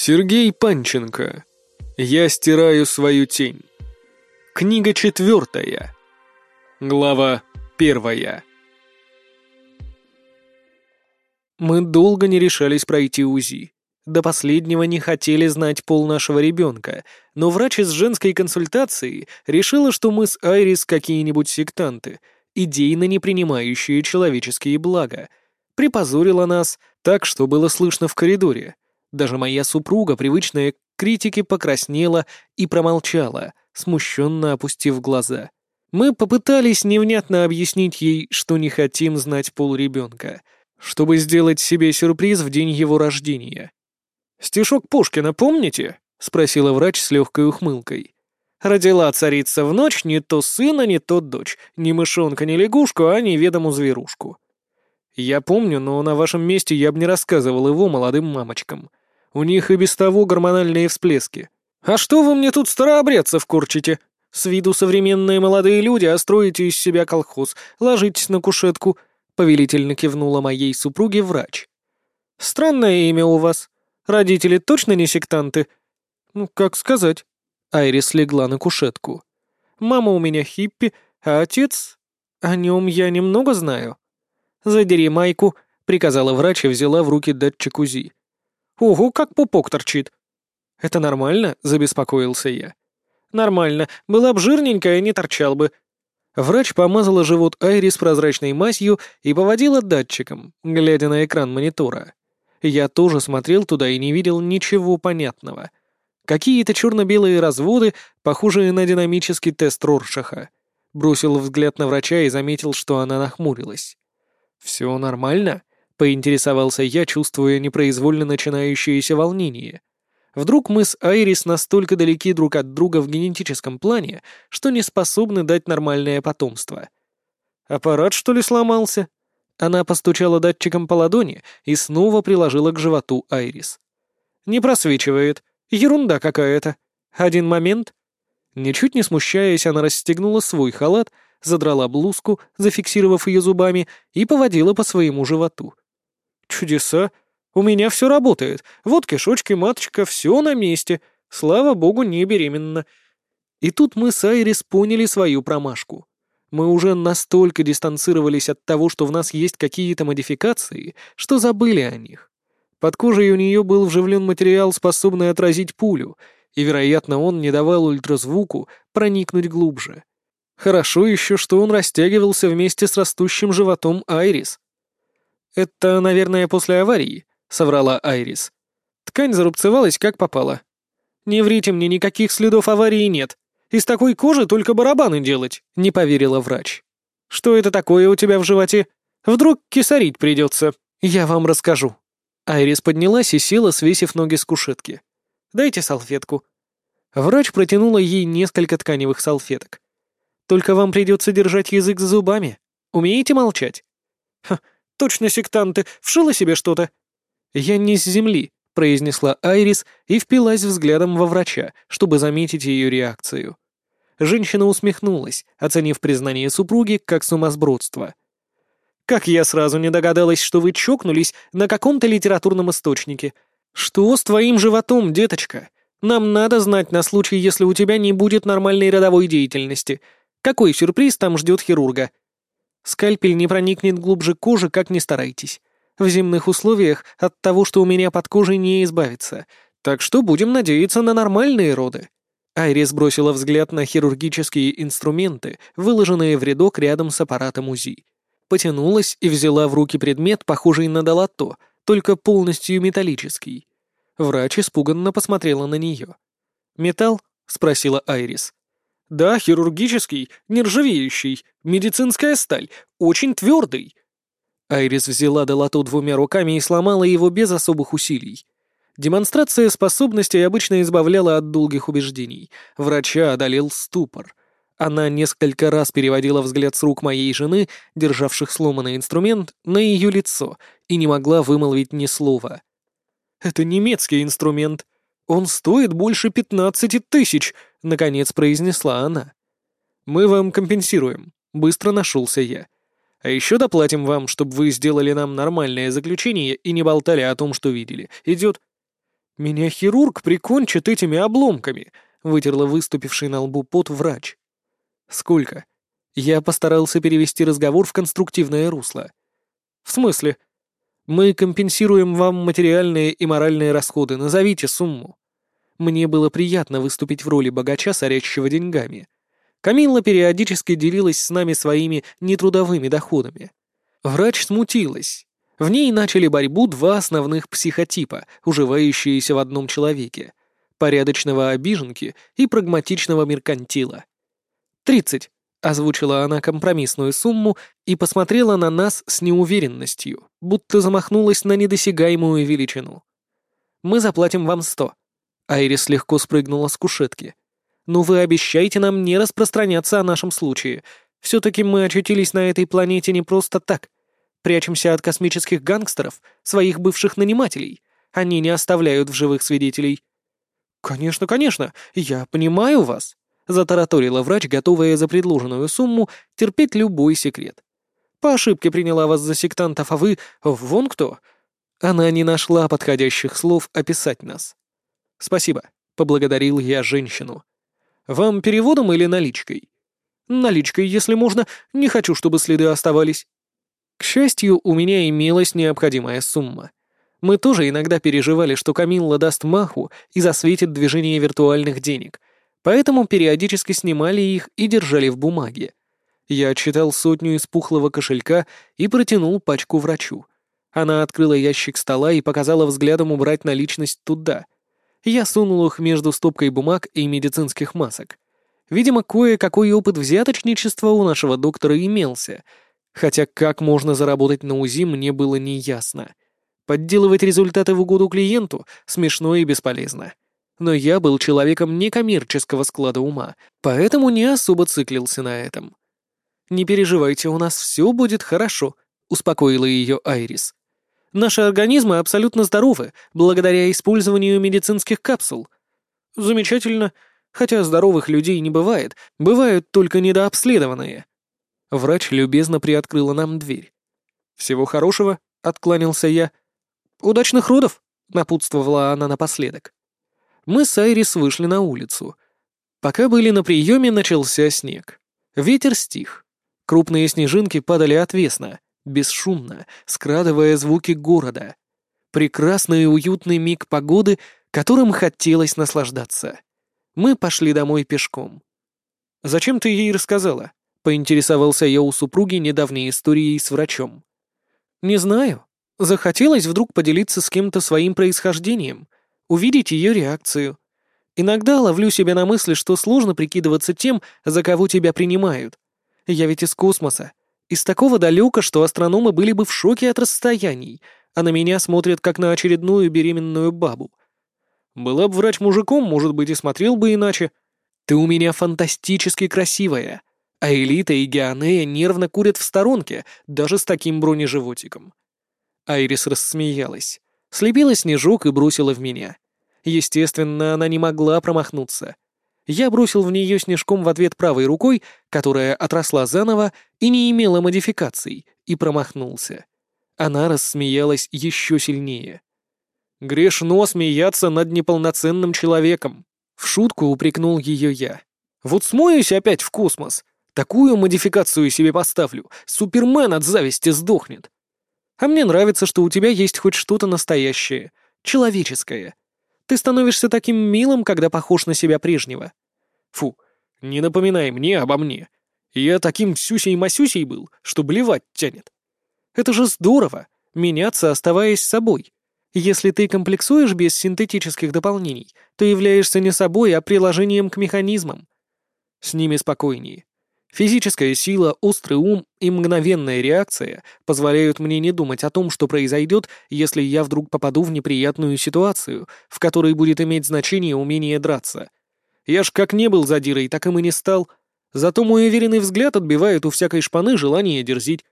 Сергей Панченко. Я стираю свою тень. Книга четвертая. Глава первая. Мы долго не решались пройти УЗИ. До последнего не хотели знать пол нашего ребенка, но врач из женской консультации решила, что мы с Айрис какие-нибудь сектанты, идейно не принимающие человеческие блага. Припозорила нас так, что было слышно в коридоре — даже моя супруга, привычная к критике, покраснела и промолчала, смущенно опустив глаза. Мы попытались невнятно объяснить ей, что не хотим знать пол ребенка, чтобы сделать себе сюрприз в день его рождения. «Стишок Пушкина помните?» — спросила врач с легкой ухмылкой. «Родила царица в ночь не то сына, не то дочь, ни мышонка, ни лягушку, а неведому зверушку». «Я помню, но на вашем месте я бы не рассказывал его молодым мамочкам. У них и без того гормональные всплески. А что вы мне тут старообрядцев корчите? С виду современные молодые люди, а строите из себя колхоз. Ложитесь на кушетку», — повелительно кивнула моей супруге врач. «Странное имя у вас. Родители точно не сектанты?» «Ну, как сказать?» Айрис легла на кушетку. «Мама у меня хиппи, а отец... О нем я немного знаю». «Задери майку», — приказала врач и взяла в руки датчик УЗИ. Ого, как пупок торчит!» «Это нормально?» — забеспокоился я. «Нормально. Была б жирненькая, не торчал бы». Врач помазала живот Айрис прозрачной мазью и поводила датчиком, глядя на экран монитора. Я тоже смотрел туда и не видел ничего понятного. Какие-то черно-белые разводы, похожие на динамический тест Роршаха. Бросил взгляд на врача и заметил, что она нахмурилась. «Все нормально?» Поинтересовался я, чувствуя непроизвольно начинающееся волнение. Вдруг мы с Айрис настолько далеки друг от друга в генетическом плане, что не способны дать нормальное потомство. «Аппарат, что ли, сломался?» Она постучала датчиком по ладони и снова приложила к животу Айрис. «Не просвечивает. Ерунда какая-то. Один момент». Ничуть не смущаясь, она расстегнула свой халат, задрала блузку, зафиксировав ее зубами, и поводила по своему животу. Чудеса. У меня все работает. Вот кишочки, маточка, все на месте. Слава богу, не беременна. И тут мы с Айрис поняли свою промашку. Мы уже настолько дистанцировались от того, что в нас есть какие-то модификации, что забыли о них. Под кожей у нее был вживлен материал, способный отразить пулю, и, вероятно, он не давал ультразвуку проникнуть глубже. Хорошо еще, что он растягивался вместе с растущим животом Айрис. «Это, наверное, после аварии», — соврала Айрис. «Ткань зарубцевалась, как попало». «Не врите мне, никаких следов аварии нет. Из такой кожи только барабаны делать», — не поверила врач. «Что это такое у тебя в животе? Вдруг кисарить придется? Я вам расскажу». Айрис поднялась и села, свесив ноги с кушетки. «Дайте салфетку». Врач протянула ей несколько тканевых салфеток. «Только вам придется держать язык за зубами. Умеете молчать?» «Ха, Точно сектанты, вшила себе что-то». «Я не с земли», — произнесла Айрис и впилась взглядом во врача, чтобы заметить ее реакцию. Женщина усмехнулась, оценив признание супруги как сумасбродство. «Как я сразу не догадалась, что вы чокнулись на каком-то литературном источнике. Что с твоим животом, деточка? Нам надо знать на случай, если у тебя не будет нормальной родовой деятельности. Какой сюрприз там ждет хирурга?» Скальпель не проникнет глубже кожи, как ни старайтесь. В земных условиях от того, что у меня под кожей, не избавиться. Так что будем надеяться на нормальные роды». Айрис бросила взгляд на хирургические инструменты, выложенные в рядок рядом с аппаратом УЗИ. Потянулась и взяла в руки предмет, похожий на долото, только полностью металлический. Врач испуганно посмотрела на нее. «Металл?» — спросила Айрис. Да, хирургический, нержавеющий, медицинская сталь, очень твердый. Айрис взяла долоту двумя руками и сломала его без особых усилий. Демонстрация способностей обычно избавляла от долгих убеждений. Врача одолел ступор. Она несколько раз переводила взгляд с рук моей жены, державших сломанный инструмент, на ее лицо, и не могла вымолвить ни слова. «Это немецкий инструмент. Он стоит больше пятнадцати тысяч», — наконец произнесла она. «Мы вам компенсируем», — быстро нашелся я. «А еще доплатим вам, чтобы вы сделали нам нормальное заключение и не болтали о том, что видели. Идет?» «Меня хирург прикончит этими обломками», — вытерла выступивший на лбу пот врач. «Сколько?» Я постарался перевести разговор в конструктивное русло. «В смысле?» «Мы компенсируем вам материальные и моральные расходы. Назовите сумму». Мне было приятно выступить в роли богача, сорящего деньгами. Камилла периодически делилась с нами своими нетрудовыми доходами. Врач смутилась. В ней начали борьбу два основных психотипа, уживающиеся в одном человеке — порядочного обиженки и прагматичного меркантила. «Тридцать», — озвучила она компромиссную сумму и посмотрела на нас с неуверенностью, будто замахнулась на недосягаемую величину. «Мы заплатим вам сто». Айрис легко спрыгнула с кушетки. «Но вы обещаете нам не распространяться о нашем случае. Все-таки мы очутились на этой планете не просто так. Прячемся от космических гангстеров, своих бывших нанимателей. Они не оставляют в живых свидетелей». «Конечно, конечно, я понимаю вас», — затараторила врач, готовая за предложенную сумму терпеть любой секрет. «По ошибке приняла вас за сектантов, а вы... вон кто?» Она не нашла подходящих слов описать нас. «Спасибо», — поблагодарил я женщину. «Вам переводом или наличкой?» «Наличкой, если можно. Не хочу, чтобы следы оставались». К счастью, у меня имелась необходимая сумма. Мы тоже иногда переживали, что Камилла даст маху и засветит движение виртуальных денег, поэтому периодически снимали их и держали в бумаге. Я отчитал сотню из пухлого кошелька и протянул пачку врачу. Она открыла ящик стола и показала взглядом убрать наличность туда. Я сунул их между стопкой бумаг и медицинских масок. Видимо, кое-какой опыт взяточничества у нашего доктора имелся — Хотя как можно заработать на УЗИ, мне было неясно. Подделывать результаты в угоду клиенту смешно и бесполезно. Но я был человеком некоммерческого склада ума, поэтому не особо циклился на этом. «Не переживайте, у нас все будет хорошо», — успокоила ее Айрис. «Наши организмы абсолютно здоровы, благодаря использованию медицинских капсул». «Замечательно. Хотя здоровых людей не бывает, бывают только недообследованные», Врач любезно приоткрыла нам дверь. «Всего хорошего», — откланялся я. «Удачных родов», — напутствовала она напоследок. Мы с Айрис вышли на улицу. Пока были на приеме, начался снег. Ветер стих. Крупные снежинки падали отвесно, бесшумно, скрадывая звуки города. Прекрасный и уютный миг погоды, которым хотелось наслаждаться. Мы пошли домой пешком. «Зачем ты ей рассказала?» Поинтересовался я у супруги недавней историей с врачом. «Не знаю. Захотелось вдруг поделиться с кем-то своим происхождением, увидеть ее реакцию. Иногда ловлю себя на мысли, что сложно прикидываться тем, за кого тебя принимают. Я ведь из космоса. Из такого далека, что астрономы были бы в шоке от расстояний, а на меня смотрят как на очередную беременную бабу. Была бы врач мужиком, может быть, и смотрел бы иначе. Ты у меня фантастически красивая, а Элита и Геонея нервно курят в сторонке, даже с таким бронеживотиком. Айрис рассмеялась, слепила снежок и бросила в меня. Естественно, она не могла промахнуться. Я бросил в нее снежком в ответ правой рукой, которая отросла заново и не имела модификаций, и промахнулся. Она рассмеялась еще сильнее. «Грешно смеяться над неполноценным человеком», — в шутку упрекнул ее я. «Вот смоюсь опять в космос, Такую модификацию себе поставлю, Супермен от зависти сдохнет. А мне нравится, что у тебя есть хоть что-то настоящее, человеческое. Ты становишься таким милым, когда похож на себя прежнего. Фу, не напоминай мне обо мне. Я таким сюсей-масюсей был, что блевать тянет. Это же здорово, меняться, оставаясь собой. Если ты комплексуешь без синтетических дополнений, то являешься не собой, а приложением к механизмам. С ними спокойнее. Физическая сила, острый ум и мгновенная реакция позволяют мне не думать о том, что произойдет, если я вдруг попаду в неприятную ситуацию, в которой будет иметь значение умение драться. Я ж как не был задирой, так им и не стал. Зато мой уверенный взгляд отбивает у всякой шпаны желание дерзить.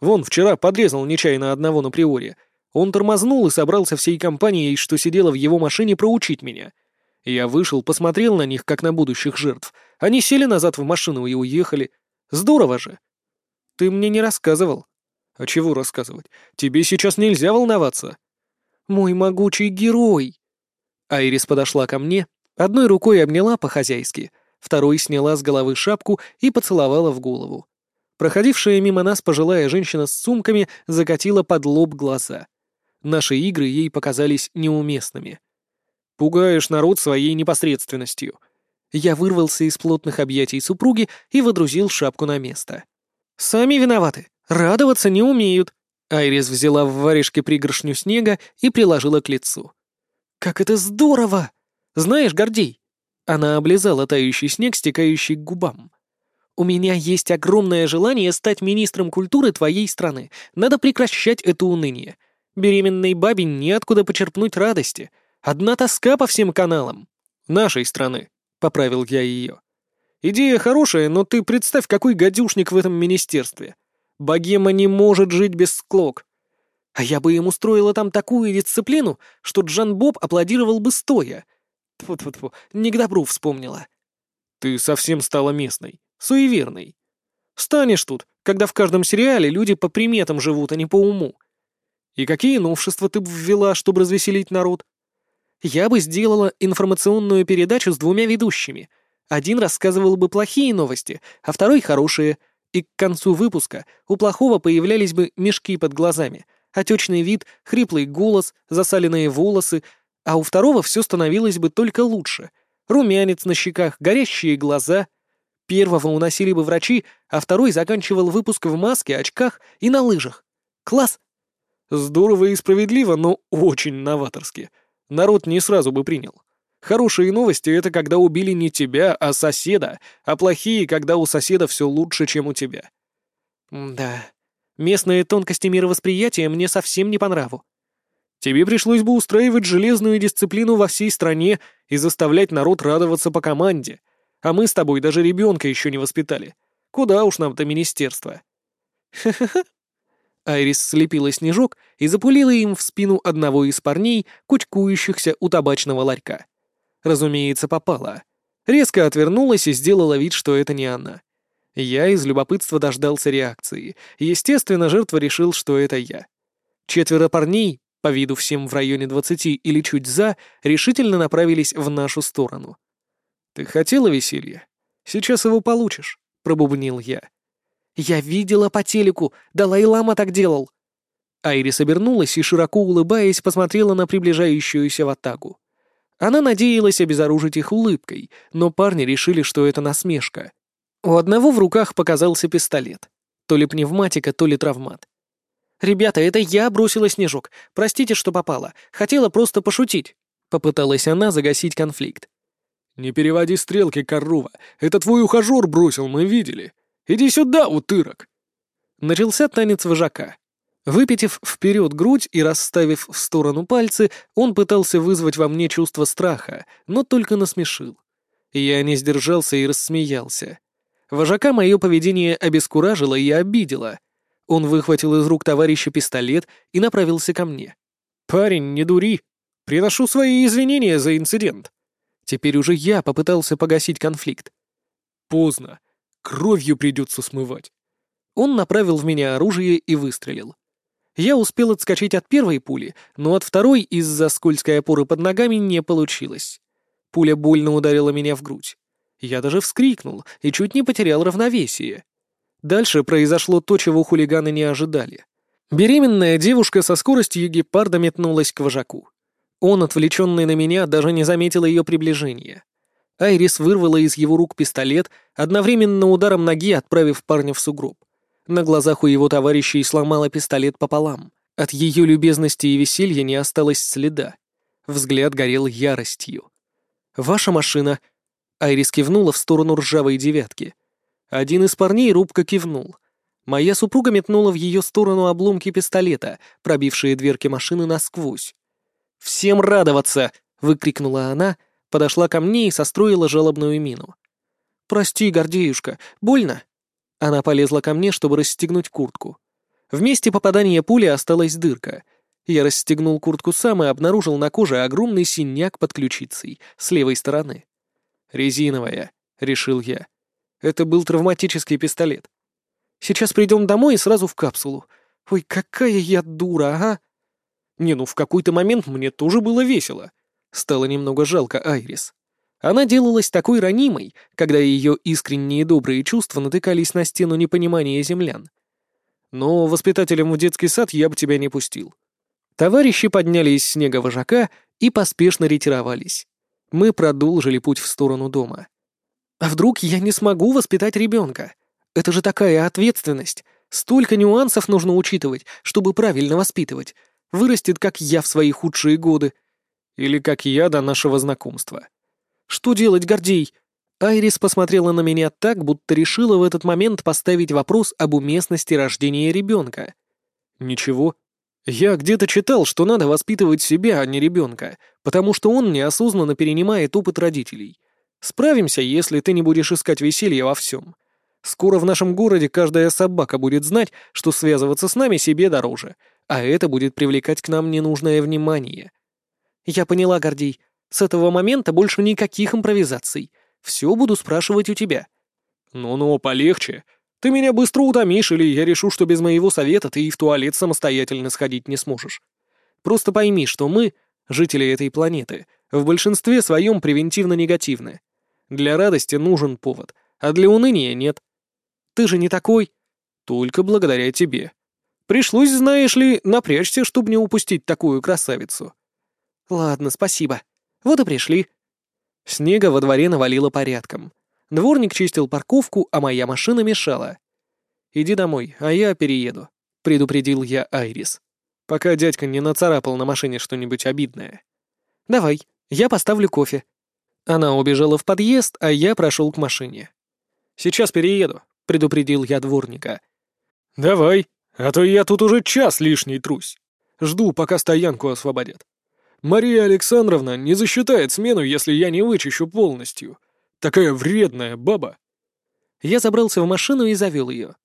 Вон, вчера подрезал нечаянно одного на приоре. Он тормознул и собрался всей компанией, что сидела в его машине, проучить меня. Я вышел, посмотрел на них, как на будущих жертв. Они сели назад в машину и уехали. Здорово же. Ты мне не рассказывал. А чего рассказывать? Тебе сейчас нельзя волноваться. Мой могучий герой. Айрис подошла ко мне, одной рукой обняла по-хозяйски, второй сняла с головы шапку и поцеловала в голову. Проходившая мимо нас пожилая женщина с сумками закатила под лоб глаза. Наши игры ей показались неуместными. «Пугаешь народ своей непосредственностью». Я вырвался из плотных объятий супруги и водрузил шапку на место. «Сами виноваты. Радоваться не умеют». Айрис взяла в варежке пригоршню снега и приложила к лицу. «Как это здорово! Знаешь, Гордей!» Она облизала тающий снег, стекающий к губам. «У меня есть огромное желание стать министром культуры твоей страны. Надо прекращать это уныние. Беременной бабе неоткуда почерпнуть радости. Одна тоска по всем каналам. Нашей страны», — поправил я ее. «Идея хорошая, но ты представь, какой гадюшник в этом министерстве. Богема не может жить без склок. А я бы им устроила там такую дисциплину, что Джан Боб аплодировал бы стоя. Тьфу-тьфу-тьфу, не к добру вспомнила. Ты совсем стала местной, суеверной. Станешь тут, когда в каждом сериале люди по приметам живут, а не по уму. И какие новшества ты бы ввела, чтобы развеселить народ? Я бы сделала информационную передачу с двумя ведущими. Один рассказывал бы плохие новости, а второй — хорошие. И к концу выпуска у плохого появлялись бы мешки под глазами, отечный вид, хриплый голос, засаленные волосы, а у второго все становилось бы только лучше. Румянец на щеках, горящие глаза. Первого уносили бы врачи, а второй заканчивал выпуск в маске, очках и на лыжах. Класс! Здорово и справедливо, но очень новаторски. Народ не сразу бы принял. Хорошие новости — это когда убили не тебя, а соседа, а плохие — когда у соседа все лучше, чем у тебя. Да, местные тонкости мировосприятия мне совсем не по нраву. Тебе пришлось бы устраивать железную дисциплину во всей стране и заставлять народ радоваться по команде. А мы с тобой даже ребенка еще не воспитали. Куда уж нам-то министерство? Ха-ха-ха, Айрис слепила снежок и запулила им в спину одного из парней, кучкующихся у табачного ларька. Разумеется, попала. Резко отвернулась и сделала вид, что это не она. Я из любопытства дождался реакции. Естественно, жертва решил, что это я. Четверо парней, по виду всем в районе двадцати или чуть за, решительно направились в нашу сторону. «Ты хотела веселья? Сейчас его получишь», — пробубнил я. Я видела по телеку, Далай-лама так делал. Айрис обернулась и, широко улыбаясь, посмотрела на приближающуюся ватагу. Она надеялась обезоружить их улыбкой, но парни решили, что это насмешка. У одного в руках показался пистолет. То ли пневматика, то ли травмат. «Ребята, это я бросила снежок. Простите, что попала. Хотела просто пошутить». Попыталась она загасить конфликт. «Не переводи стрелки, Каррува. Это твой ухажер бросил, мы видели. Иди сюда, утырок!» Начался танец вожака. Выпитив вперед грудь и расставив в сторону пальцы, он пытался вызвать во мне чувство страха, но только насмешил. Я не сдержался и рассмеялся. Вожака мое поведение обескуражило и обидело. Он выхватил из рук товарища пистолет и направился ко мне. «Парень, не дури. Приношу свои извинения за инцидент». Теперь уже я попытался погасить конфликт. «Поздно. Кровью придется смывать. Он направил в меня оружие и выстрелил. Я успел отскочить от первой пули, но от второй из-за скользкой опоры под ногами не получилось. Пуля больно ударила меня в грудь. Я даже вскрикнул и чуть не потерял равновесие. Дальше произошло то, чего хулиганы не ожидали. Беременная девушка со скоростью гепарда метнулась к вожаку. Он, отвлеченный на меня, даже не заметил ее приближения. Айрис вырвала из его рук пистолет, одновременно ударом ноги отправив парня в сугроб. На глазах у его товарищей сломала пистолет пополам. От ее любезности и веселья не осталось следа. Взгляд горел яростью. «Ваша машина!» Айрис кивнула в сторону ржавой девятки. Один из парней рубко кивнул. Моя супруга метнула в ее сторону обломки пистолета, пробившие дверки машины насквозь. «Всем радоваться!» — выкрикнула она — подошла ко мне и состроила жалобную мину. «Прости, Гордеюшка, больно?» Она полезла ко мне, чтобы расстегнуть куртку. В месте попадания пули осталась дырка. Я расстегнул куртку сам и обнаружил на коже огромный синяк под ключицей, с левой стороны. «Резиновая», — решил я. Это был травматический пистолет. Сейчас придем домой и сразу в капсулу. Ой, какая я дура, ага. Не, ну в какой-то момент мне тоже было весело. Стало немного жалко Айрис. Она делалась такой ранимой, когда ее искренние добрые чувства натыкались на стену непонимания землян. Но воспитателем в детский сад я бы тебя не пустил. Товарищи подняли из снега вожака и поспешно ретировались. Мы продолжили путь в сторону дома. А вдруг я не смогу воспитать ребенка? Это же такая ответственность. Столько нюансов нужно учитывать, чтобы правильно воспитывать. Вырастет, как я в свои худшие годы. Или как я до нашего знакомства. Что делать, Гордей? Айрис посмотрела на меня так, будто решила в этот момент поставить вопрос об уместности рождения ребенка. Ничего. Я где-то читал, что надо воспитывать себя, а не ребенка, потому что он неосознанно перенимает опыт родителей. Справимся, если ты не будешь искать веселья во всем. Скоро в нашем городе каждая собака будет знать, что связываться с нами себе дороже, а это будет привлекать к нам ненужное внимание. Я поняла, Гордей. С этого момента больше никаких импровизаций. Все буду спрашивать у тебя. Ну-ну, полегче. Ты меня быстро утомишь, или я решу, что без моего совета ты и в туалет самостоятельно сходить не сможешь. Просто пойми, что мы, жители этой планеты, в большинстве своем превентивно негативны. Для радости нужен повод, а для уныния нет. Ты же не такой. Только благодаря тебе. Пришлось, знаешь ли, напрячься, чтобы не упустить такую красавицу. Ладно, спасибо. Вот и пришли. Снега во дворе навалило порядком. Дворник чистил парковку, а моя машина мешала. «Иди домой, а я перееду», — предупредил я Айрис. «Пока дядька не нацарапал на машине что-нибудь обидное». «Давай, я поставлю кофе», она убежала в подъезд, а я прошел к машине. «Сейчас перееду», — предупредил я дворника. «Давай, а то я тут уже час лишний трусь. Жду, пока стоянку освободят. Мария Александровна не засчитает смену, если я не вычищу полностью. Такая вредная баба». Я забрался в машину и завел ее.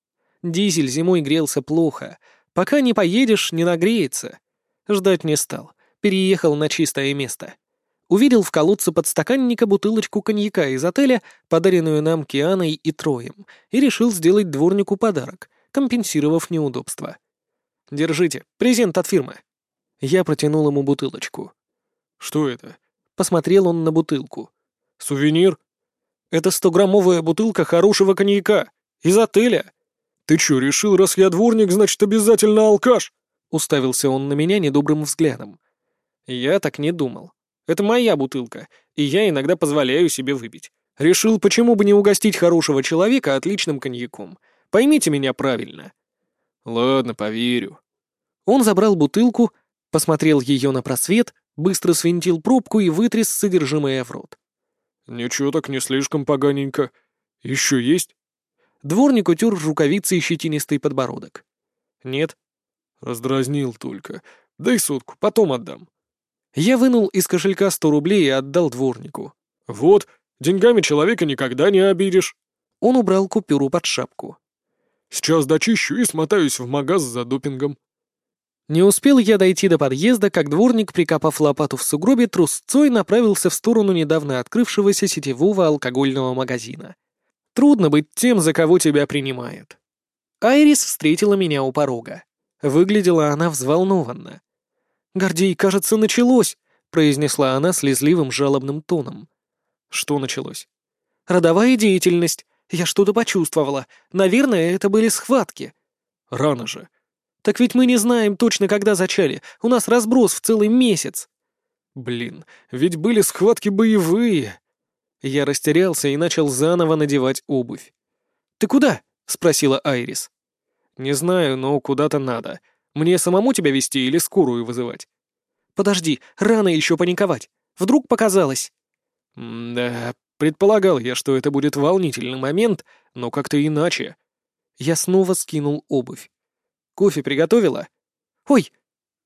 Дизель зимой грелся плохо. Пока не поедешь, не нагреется. Ждать не стал. Переехал на чистое место увидел в колодце подстаканника бутылочку коньяка из отеля, подаренную нам Кианой и Троем, и решил сделать дворнику подарок, компенсировав неудобства. «Держите, презент от фирмы». Я протянул ему бутылочку. «Что это?» Посмотрел он на бутылку. «Сувенир?» «Это стограммовая бутылка хорошего коньяка. Из отеля». «Ты чё, решил, раз я дворник, значит, обязательно алкаш?» Уставился он на меня недобрым взглядом. Я так не думал. Это моя бутылка, и я иногда позволяю себе выпить. Решил, почему бы не угостить хорошего человека отличным коньяком. Поймите меня правильно». «Ладно, поверю». Он забрал бутылку, посмотрел ее на просвет, быстро свинтил пробку и вытряс содержимое в рот. «Ничего так не слишком поганенько. Еще есть?» Дворник утер рукавицей щетинистый подбородок. «Нет». «Раздразнил только. Дай сотку, потом отдам». Я вынул из кошелька сто рублей и отдал дворнику. «Вот, деньгами человека никогда не обидишь». Он убрал купюру под шапку. «Сейчас дочищу и смотаюсь в магаз за допингом». Не успел я дойти до подъезда, как дворник, прикопав лопату в сугробе, трусцой направился в сторону недавно открывшегося сетевого алкогольного магазина. Трудно быть тем, за кого тебя принимают. Айрис встретила меня у порога. Выглядела она взволнованно. «Гордей, кажется, началось», — произнесла она слезливым жалобным тоном. «Что началось?» «Родовая деятельность. Я что-то почувствовала. Наверное, это были схватки». «Рано же». «Так ведь мы не знаем точно, когда зачали. У нас разброс в целый месяц». «Блин, ведь были схватки боевые». Я растерялся и начал заново надевать обувь. «Ты куда?» — спросила Айрис. «Не знаю, но куда-то надо. Мне самому тебя вести или скорую вызывать?» «Подожди, рано еще паниковать. Вдруг показалось?» «Да, предполагал я, что это будет волнительный момент, но как-то иначе». Я снова скинул обувь. «Кофе приготовила?» «Ой!»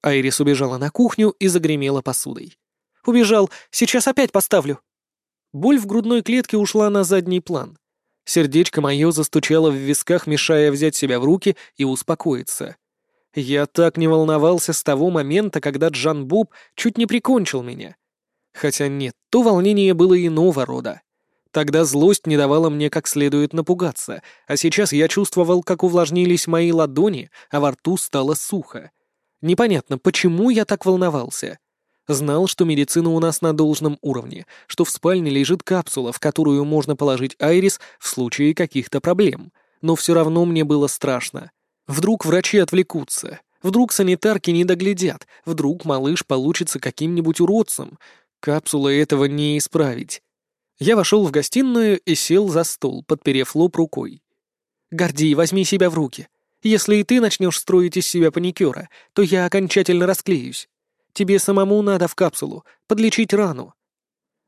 Айрис убежала на кухню и загремела посудой. «Убежал, сейчас опять поставлю». Боль в грудной клетке ушла на задний план. Сердечко мое застучало в висках, мешая взять себя в руки и успокоиться. Я так не волновался с того момента, когда Джан Буб чуть не прикончил меня. Хотя нет, то волнение было иного рода. Тогда злость не давала мне как следует напугаться, а сейчас я чувствовал, как увлажнились мои ладони, а во рту стало сухо. Непонятно, почему я так волновался. Знал, что медицина у нас на должном уровне, что в спальне лежит капсула, в которую можно положить Айрис в случае каких-то проблем. Но все равно мне было страшно. Вдруг врачи отвлекутся, вдруг санитарки не доглядят, вдруг малыш получится каким-нибудь уродцем. Капсулы этого не исправить. Я вошел в гостиную и сел за стол, подперев лоб рукой. «Гордей, возьми себя в руки. Если и ты начнешь строить из себя паникера, то я окончательно расклеюсь. Тебе самому надо в капсулу, подлечить рану».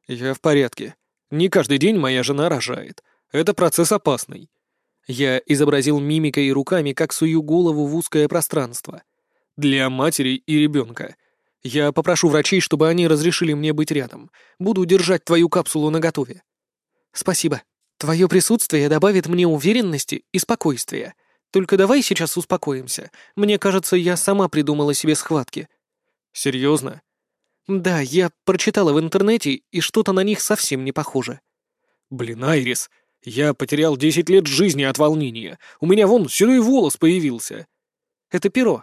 «Я в порядке. Не каждый день моя жена рожает. Это процесс опасный». Я изобразил мимикой и руками, как сую голову в узкое пространство. «Для матери и ребенка. Я попрошу врачей, чтобы они разрешили мне быть рядом. Буду держать твою капсулу наготове». «Спасибо. Твое присутствие добавит мне уверенности и спокойствия. Только давай сейчас успокоимся. Мне кажется, я сама придумала себе схватки. Серьезно? Да, я прочитала в интернете, и что-то на них совсем не похоже. Блин, Айрис, я потерял десять лет жизни от волнения. У меня вон седой волос появился. Это перо.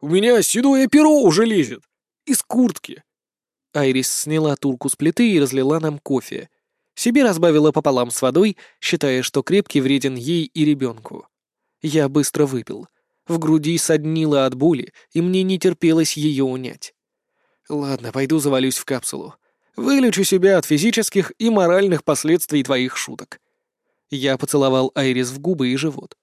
У меня седое перо уже лезет. Из куртки. Айрис сняла турку с плиты и разлила нам кофе. Себе разбавила пополам с водой, считая, что крепкий вреден ей и ребенку. Я быстро выпил. В груди соднило от боли, и мне не терпелось ее унять. Ладно, пойду завалюсь в капсулу. Вылечу себя от физических и моральных последствий твоих шуток. Я поцеловал Айрис в губы и живот.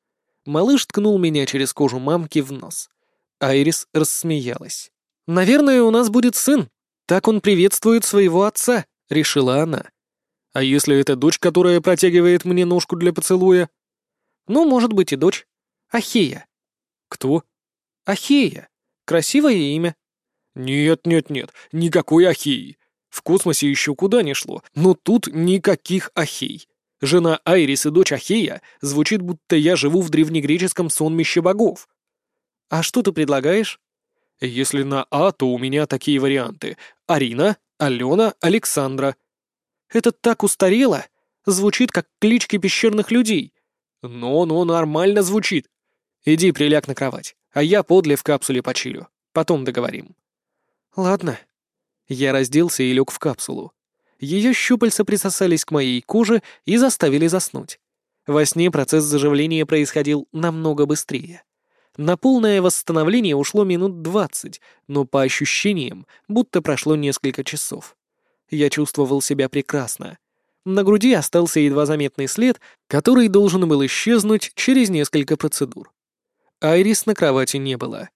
Малыш ткнул меня через кожу мамки в нос. Айрис рассмеялась. «Наверное, у нас будет сын. Так он приветствует своего отца», — решила она. «А если это дочь, которая протягивает мне ножку для поцелуя?» «Ну, может быть и дочь. Ахея. «Кто?» «Ахея. Красивое имя». «Нет, нет, нет, никакой Ахеи. В космосе еще куда ни шло, но тут никаких Ахей. Жена Айрис и дочь Ахея звучит, будто я живу в древнегреческом сонмище богов». «А что ты предлагаешь?» «Если на А, то у меня такие варианты. Арина, Алена, Александра». «Это так устарело. Звучит, как клички пещерных людей». «Но-но, нормально звучит. Иди приляг на кровать, а я подле в капсуле почилю. Потом договорим». «Ладно». Я разделся и лег в капсулу. Ее щупальца присосались к моей коже и заставили заснуть. Во сне процесс заживления происходил намного быстрее. На полное восстановление ушло минут двадцать, но по ощущениям, будто прошло несколько часов. Я чувствовал себя прекрасно. На груди остался едва заметный след, который должен был исчезнуть через несколько процедур. Айрис на кровати не было.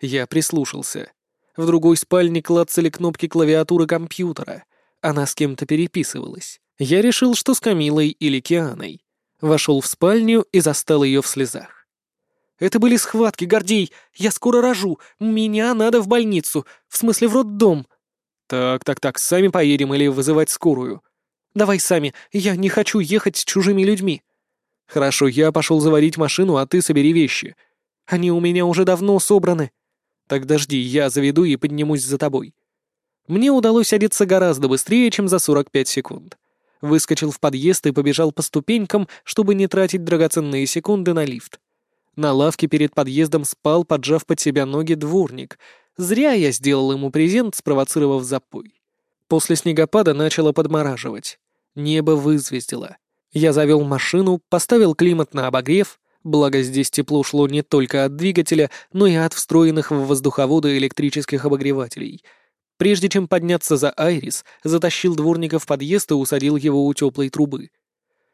Я прислушался. В другой спальне клацали кнопки клавиатуры компьютера. Она с кем-то переписывалась. Я решил, что с Камилой или Кианой. Вошел в спальню и застал ее в слезах. «Это были схватки, Гордей! Я скоро рожу! Меня надо в больницу! В смысле, в роддом!» «Так, так, так, сами поедем или вызывать скорую?» «Давай сами, я не хочу ехать с чужими людьми». «Хорошо, я пошел заварить машину, а ты собери вещи. Они у меня уже давно собраны. Так жди, я заведу и поднимусь за тобой. Мне удалось одеться гораздо быстрее, чем за 45 секунд. Выскочил в подъезд и побежал по ступенькам, чтобы не тратить драгоценные секунды на лифт. На лавке перед подъездом спал, поджав под себя ноги, дворник. Зря я сделал ему презент, спровоцировав запой. После снегопада начало подмораживать. Небо вызвездило. Я завел машину, поставил климат на обогрев, Благо здесь тепло шло не только от двигателя, но и от встроенных в воздуховоды электрических обогревателей. Прежде чем подняться за Айрис, затащил дворника в подъезд и усадил его у теплой трубы.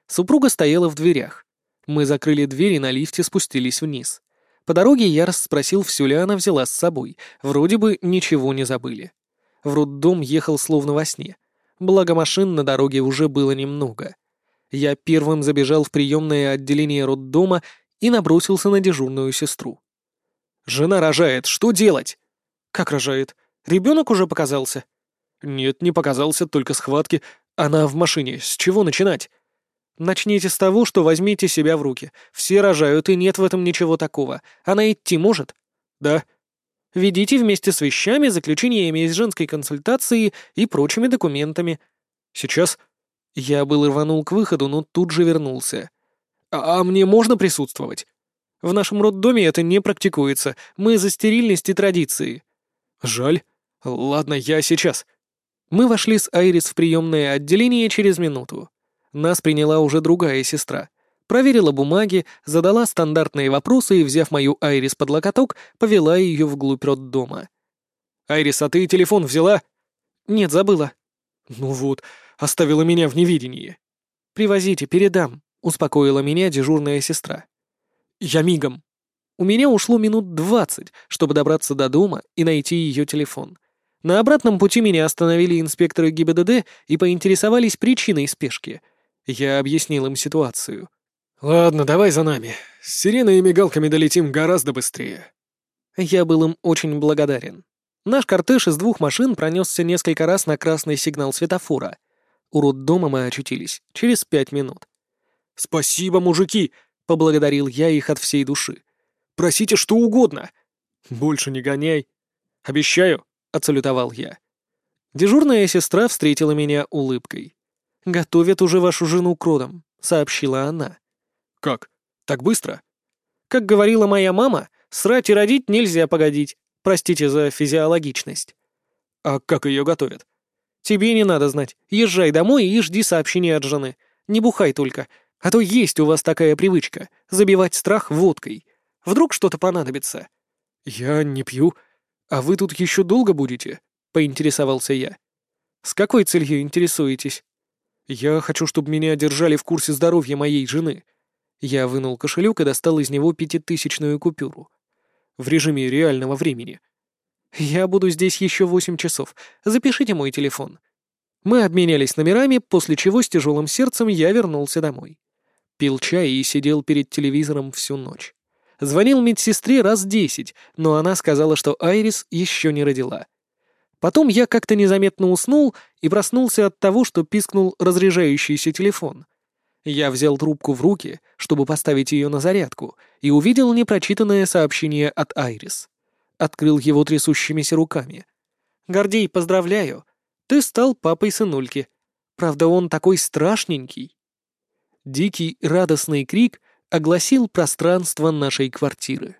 Супруга стояла в дверях. Мы закрыли дверь и на лифте спустились вниз. По дороге я расспросил, все ли она взяла с собой. Вроде бы ничего не забыли. В роддом ехал словно во сне. Благо машин на дороге уже было немного. Я первым забежал в приемное отделение роддома и набросился на дежурную сестру. «Жена рожает, что делать?» «Как рожает? Ребенок уже показался?» «Нет, не показался, только схватки. Она в машине. С чего начинать?» «Начните с того, что возьмите себя в руки. Все рожают, и нет в этом ничего такого. Она идти может?» «Да». «Ведите вместе с вещами, заключениями из женской консультации и прочими документами». «Сейчас?» Я был рванул к выходу, но тут же вернулся. А, а мне можно присутствовать? В нашем роддоме это не практикуется. Мы за стерильность и традиции. Жаль. Ладно, я сейчас. Мы вошли с Айрис в приемное отделение через минуту. Нас приняла уже другая сестра. Проверила бумаги, задала стандартные вопросы и, взяв мою Айрис под локоток, повела ее вглубь роддома. «Айрис, а ты телефон взяла?» «Нет, забыла». «Ну вот, оставила меня в невидении». «Привозите, передам», — успокоила меня дежурная сестра. «Я мигом». У меня ушло минут двадцать, чтобы добраться до дома и найти ее телефон. На обратном пути меня остановили инспекторы ГИБДД и поинтересовались причиной спешки. Я объяснил им ситуацию. «Ладно, давай за нами. С сиреной и мигалками долетим гораздо быстрее». Я был им очень благодарен. Наш кортеж из двух машин пронесся несколько раз на красный сигнал светофора. У роддома мы очутились через пять минут. «Спасибо, мужики!» — поблагодарил я их от всей души. «Просите что угодно!» «Больше не гоняй!» «Обещаю!» — отсалютовал я. Дежурная сестра встретила меня улыбкой. «Готовят уже вашу жену к родам», — сообщила она. «Как? Так быстро?» «Как говорила моя мама, срать и родить нельзя погодить. Простите за физиологичность». «А как ее готовят?» «Тебе не надо знать. Езжай домой и жди сообщения от жены. Не бухай только, а то есть у вас такая привычка — забивать страх водкой. Вдруг что-то понадобится». «Я не пью», «А вы тут еще долго будете?» — поинтересовался я. «С какой целью интересуетесь?» «Я хочу, чтобы меня держали в курсе здоровья моей жены». Я вынул кошелек и достал из него пятитысячную купюру. В режиме реального времени. «Я буду здесь еще восемь часов. Запишите мой телефон». Мы обменялись номерами, после чего с тяжелым сердцем я вернулся домой. Пил чай и сидел перед телевизором всю ночь. Звонил медсестре раз десять, но она сказала, что Айрис еще не родила. Потом я как-то незаметно уснул и проснулся от того, что пискнул разряжающийся телефон. Я взял трубку в руки, чтобы поставить ее на зарядку, и увидел непрочитанное сообщение от Айрис. Открыл его трясущимися руками. «Гордей, поздравляю! Ты стал папой сынульки. Правда, он такой страшненький!» Дикий радостный крик огласил пространство нашей квартиры.